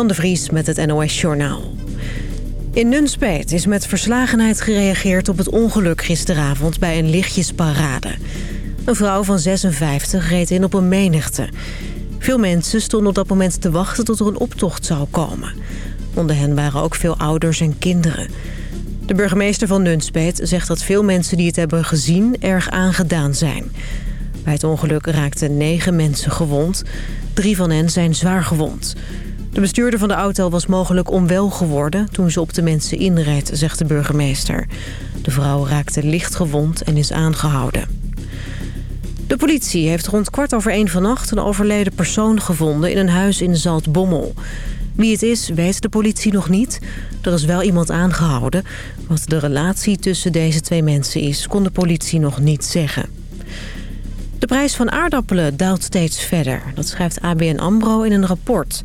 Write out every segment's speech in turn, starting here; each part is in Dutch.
Suzanne de Vries met het NOS Journaal. In Nunspeet is met verslagenheid gereageerd op het ongeluk gisteravond bij een lichtjesparade. Een vrouw van 56 reed in op een menigte. Veel mensen stonden op dat moment te wachten tot er een optocht zou komen. Onder hen waren ook veel ouders en kinderen. De burgemeester van Nunspeet zegt dat veel mensen die het hebben gezien erg aangedaan zijn. Bij het ongeluk raakten negen mensen gewond. Drie van hen zijn zwaar gewond. De bestuurder van de auto was mogelijk onwel geworden toen ze op de mensen inreed, zegt de burgemeester. De vrouw raakte licht gewond en is aangehouden. De politie heeft rond kwart over één vannacht een overleden persoon gevonden in een huis in Zaltbommel. Wie het is, weet de politie nog niet. Er is wel iemand aangehouden. Wat de relatie tussen deze twee mensen is, kon de politie nog niet zeggen. De prijs van aardappelen daalt steeds verder. Dat schrijft ABN AMRO in een rapport.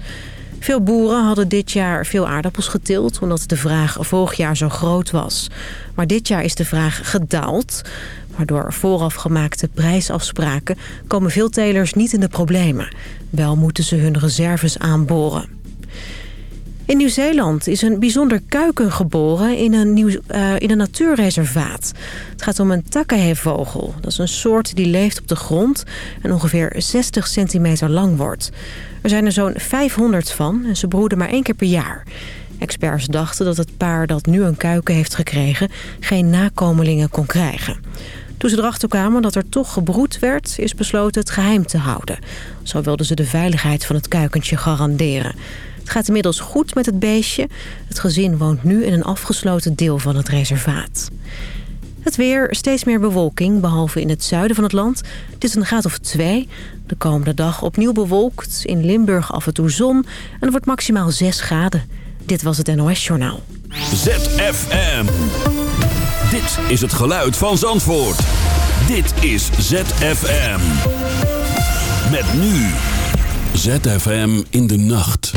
Veel boeren hadden dit jaar veel aardappels getild... omdat de vraag vorig jaar zo groot was. Maar dit jaar is de vraag gedaald. Waardoor vooraf gemaakte prijsafspraken... komen veel telers niet in de problemen. Wel moeten ze hun reserves aanboren. In Nieuw-Zeeland is een bijzonder kuiken geboren in een, nieuw, uh, in een natuurreservaat. Het gaat om een takahevogel. Dat is een soort die leeft op de grond en ongeveer 60 centimeter lang wordt. Er zijn er zo'n 500 van en ze broeden maar één keer per jaar. Experts dachten dat het paar dat nu een kuiken heeft gekregen... geen nakomelingen kon krijgen. Toen ze erachter kwamen dat er toch gebroed werd... is besloten het geheim te houden. Zo wilden ze de veiligheid van het kuikentje garanderen. Het gaat inmiddels goed met het beestje. Het gezin woont nu in een afgesloten deel van het reservaat. Het weer, steeds meer bewolking, behalve in het zuiden van het land. Het is een graad of twee. De komende dag opnieuw bewolkt. In Limburg af en toe zon. En het wordt maximaal 6 graden. Dit was het NOS Journaal. ZFM. Dit is het geluid van Zandvoort. Dit is ZFM. Met nu. ZFM in de nacht.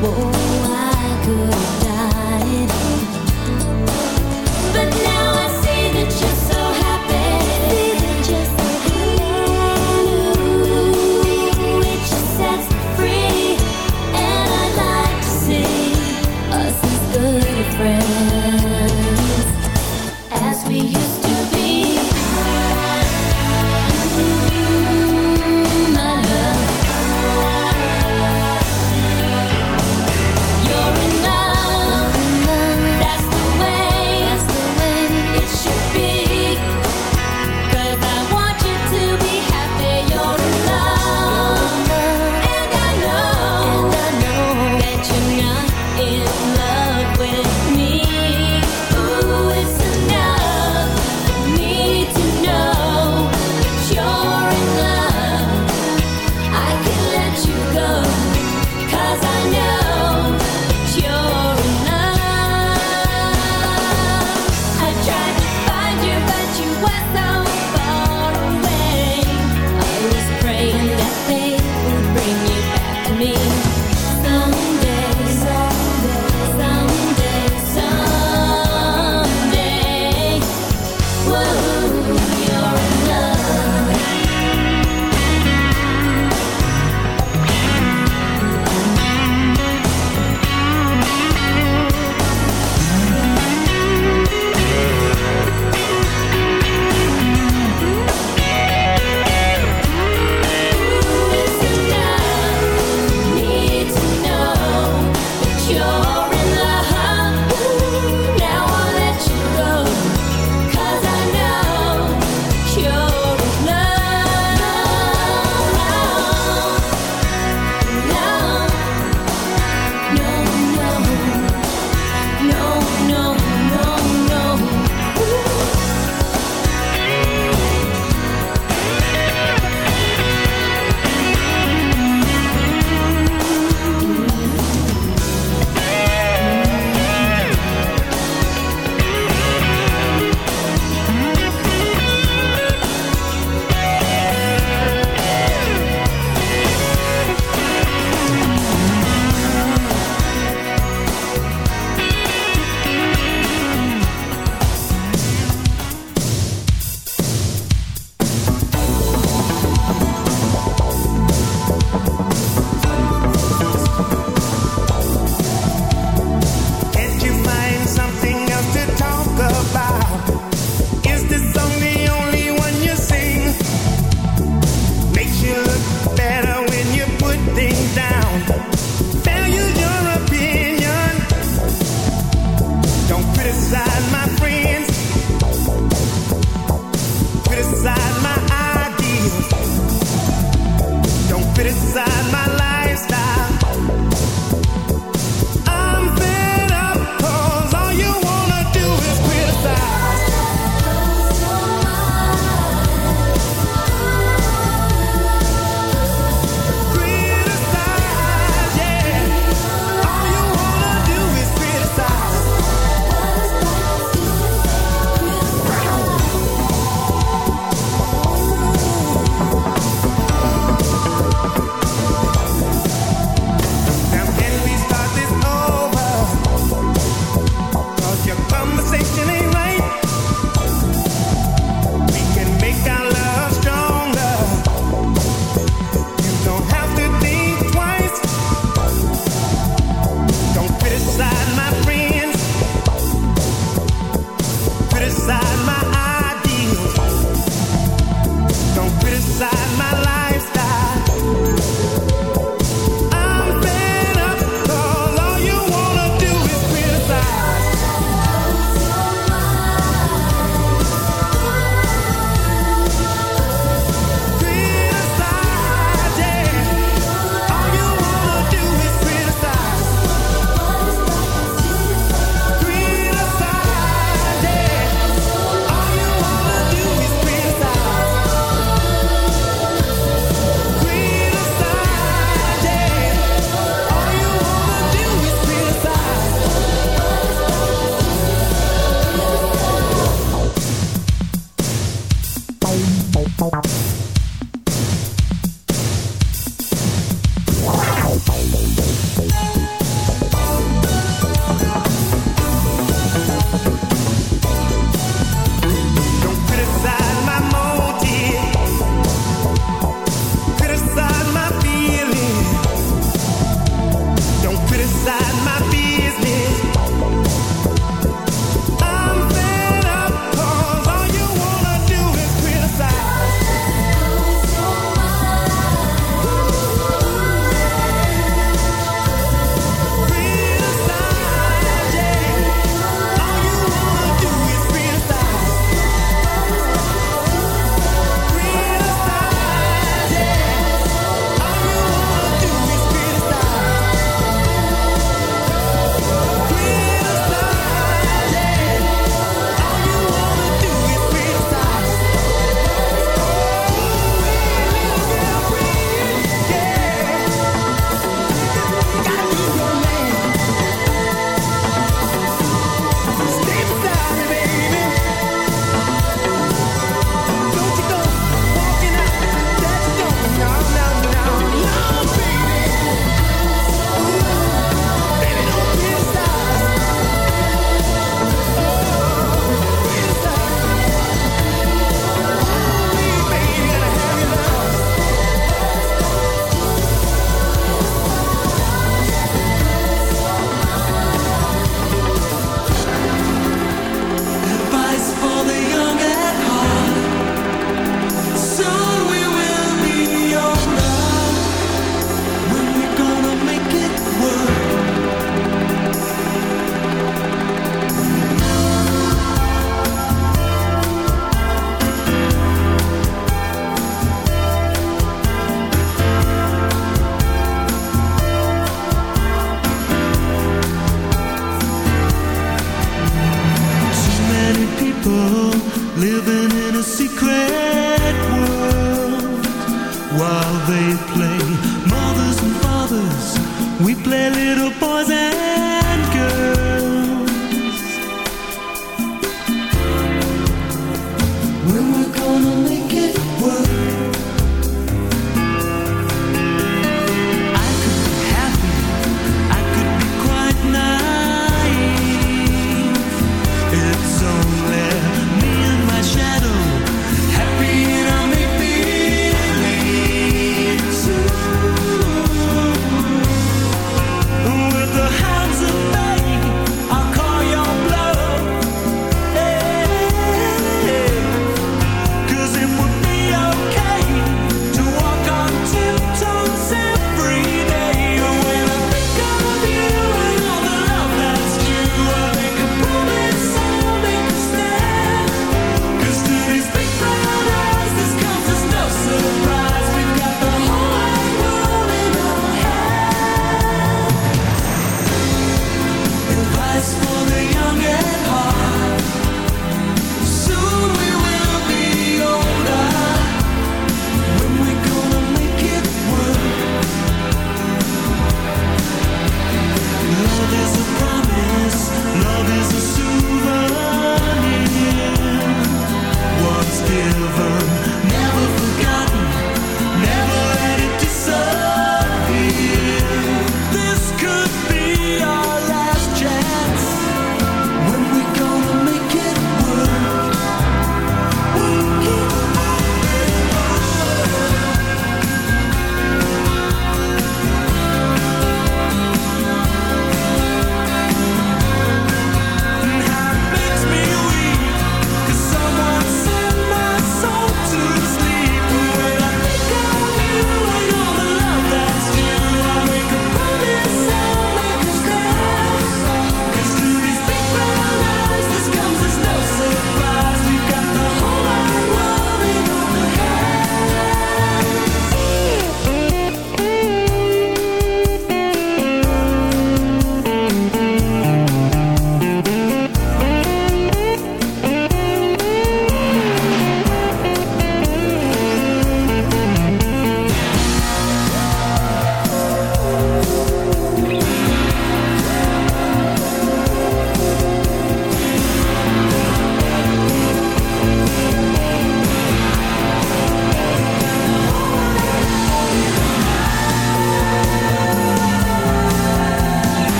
more.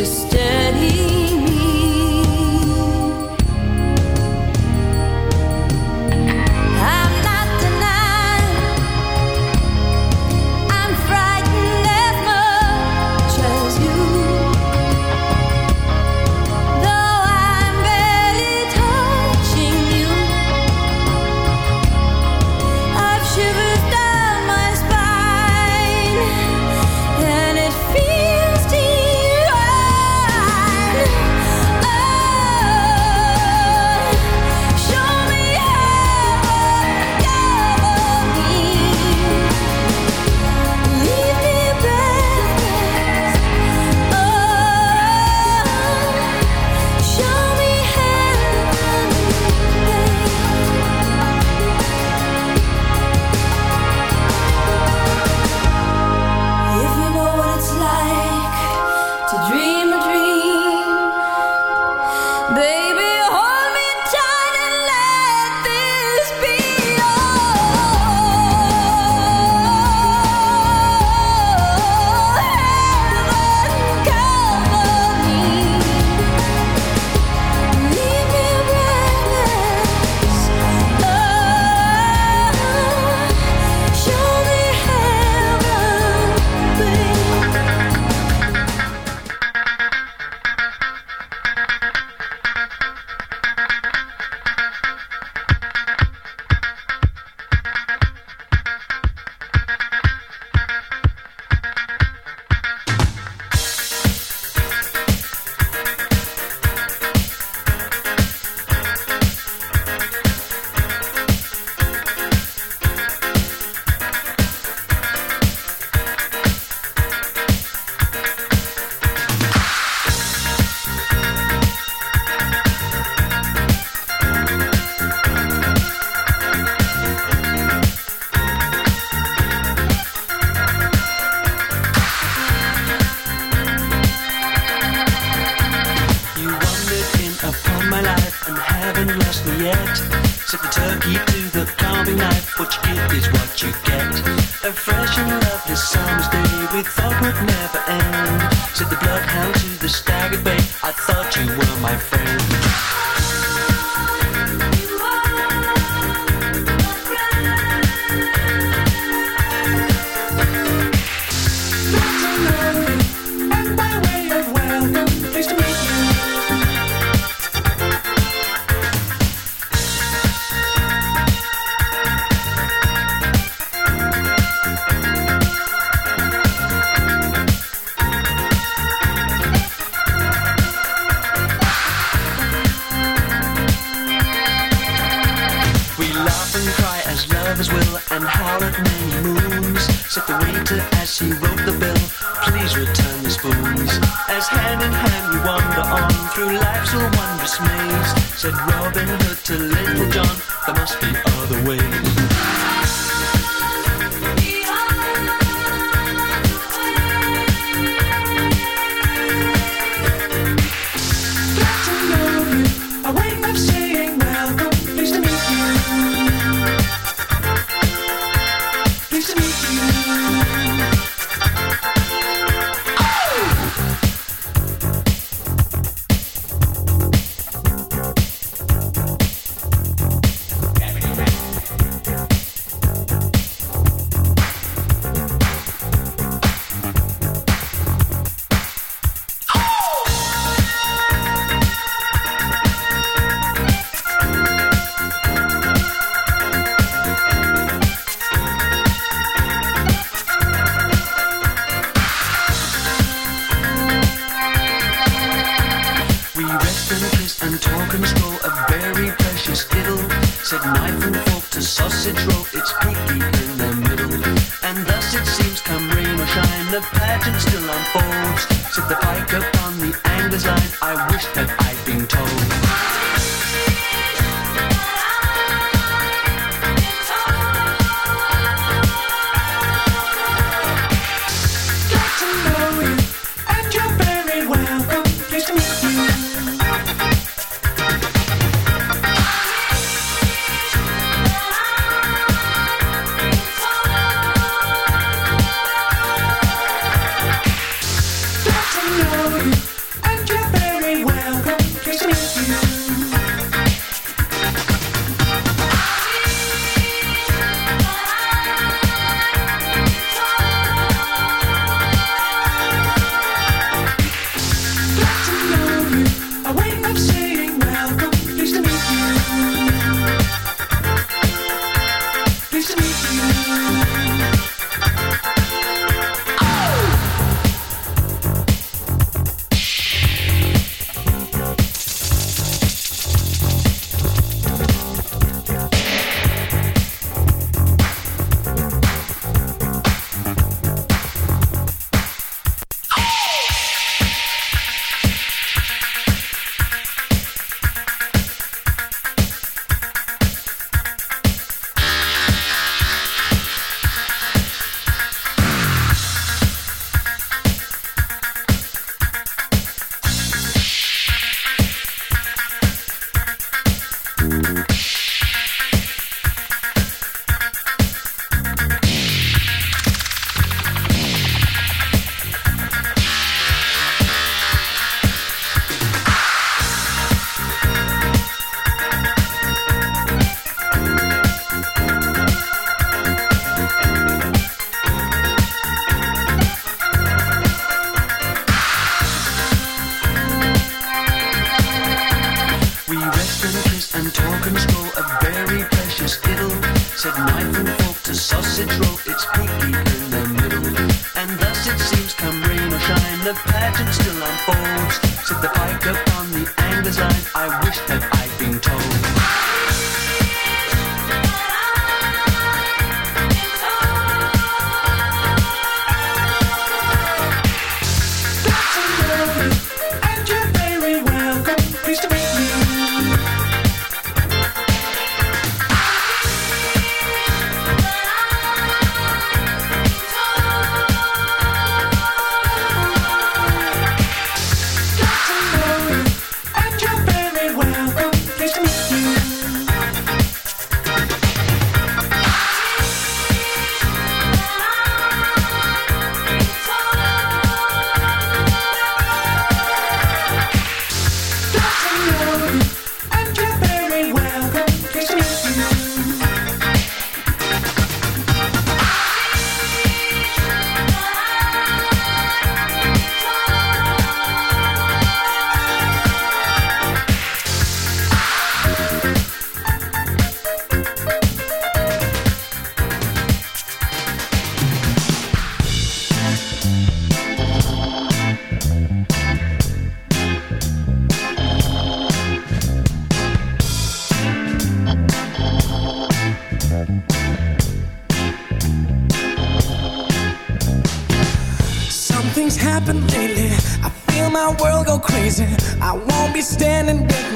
just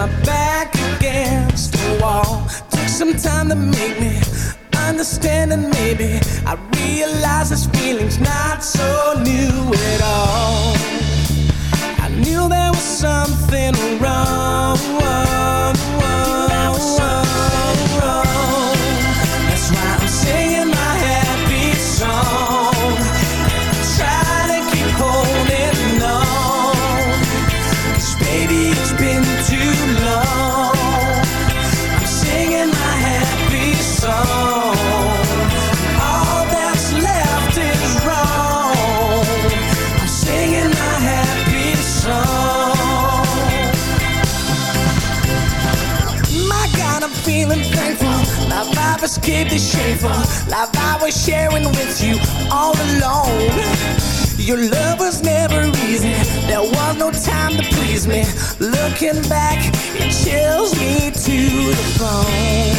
my back against the wall. Took some time to make me give the shaver. Love I was sharing with you all alone. Your love was never easy. There was no time to please me. Looking back, it chills me to the bone.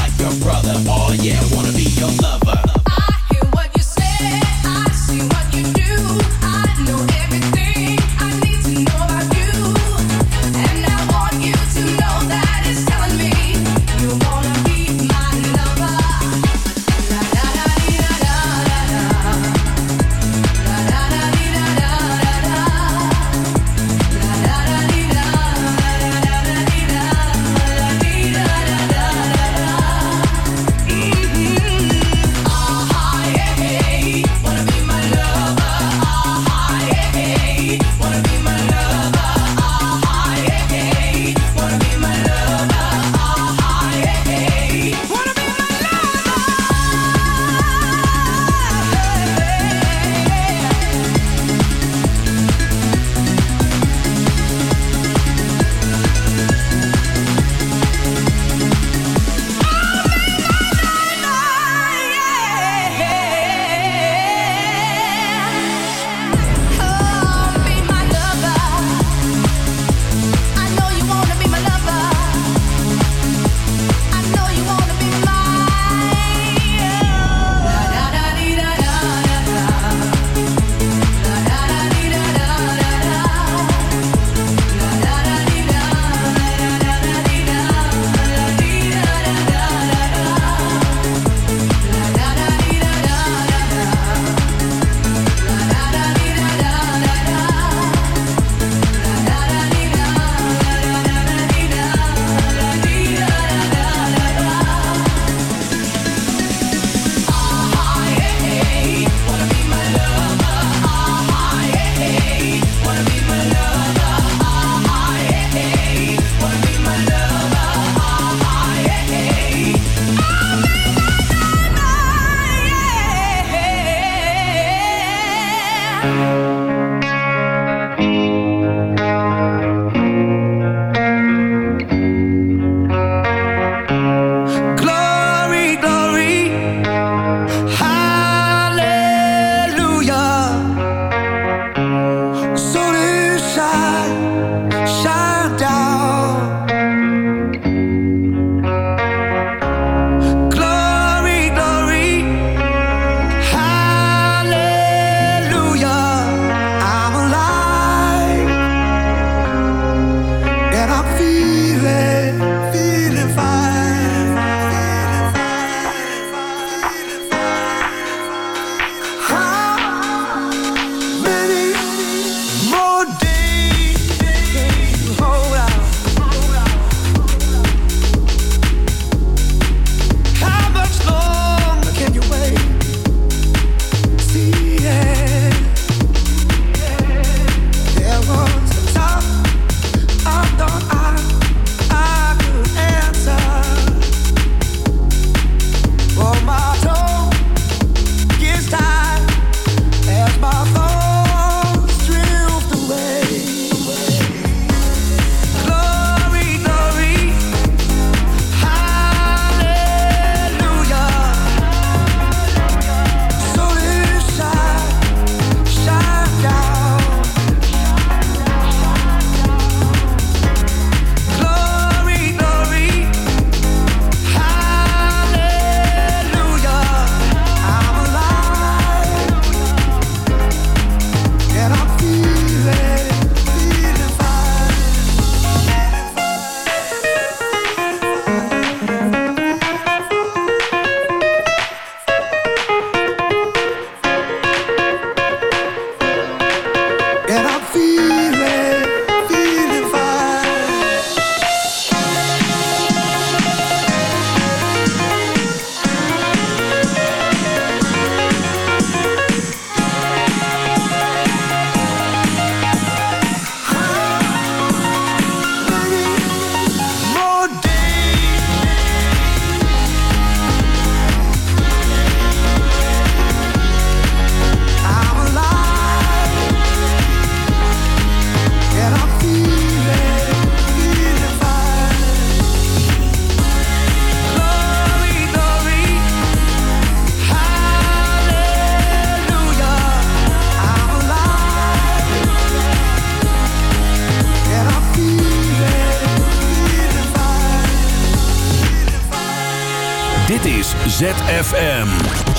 like your brother. Oh yeah, wanna be your lover.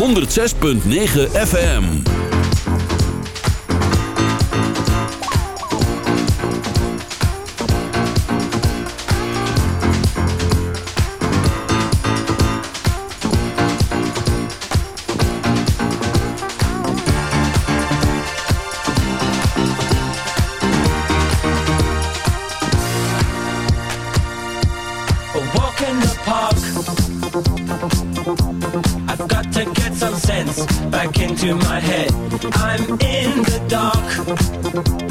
106.9 FM.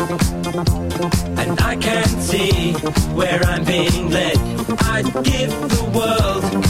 and I can't see where I'm being led. I'd give the world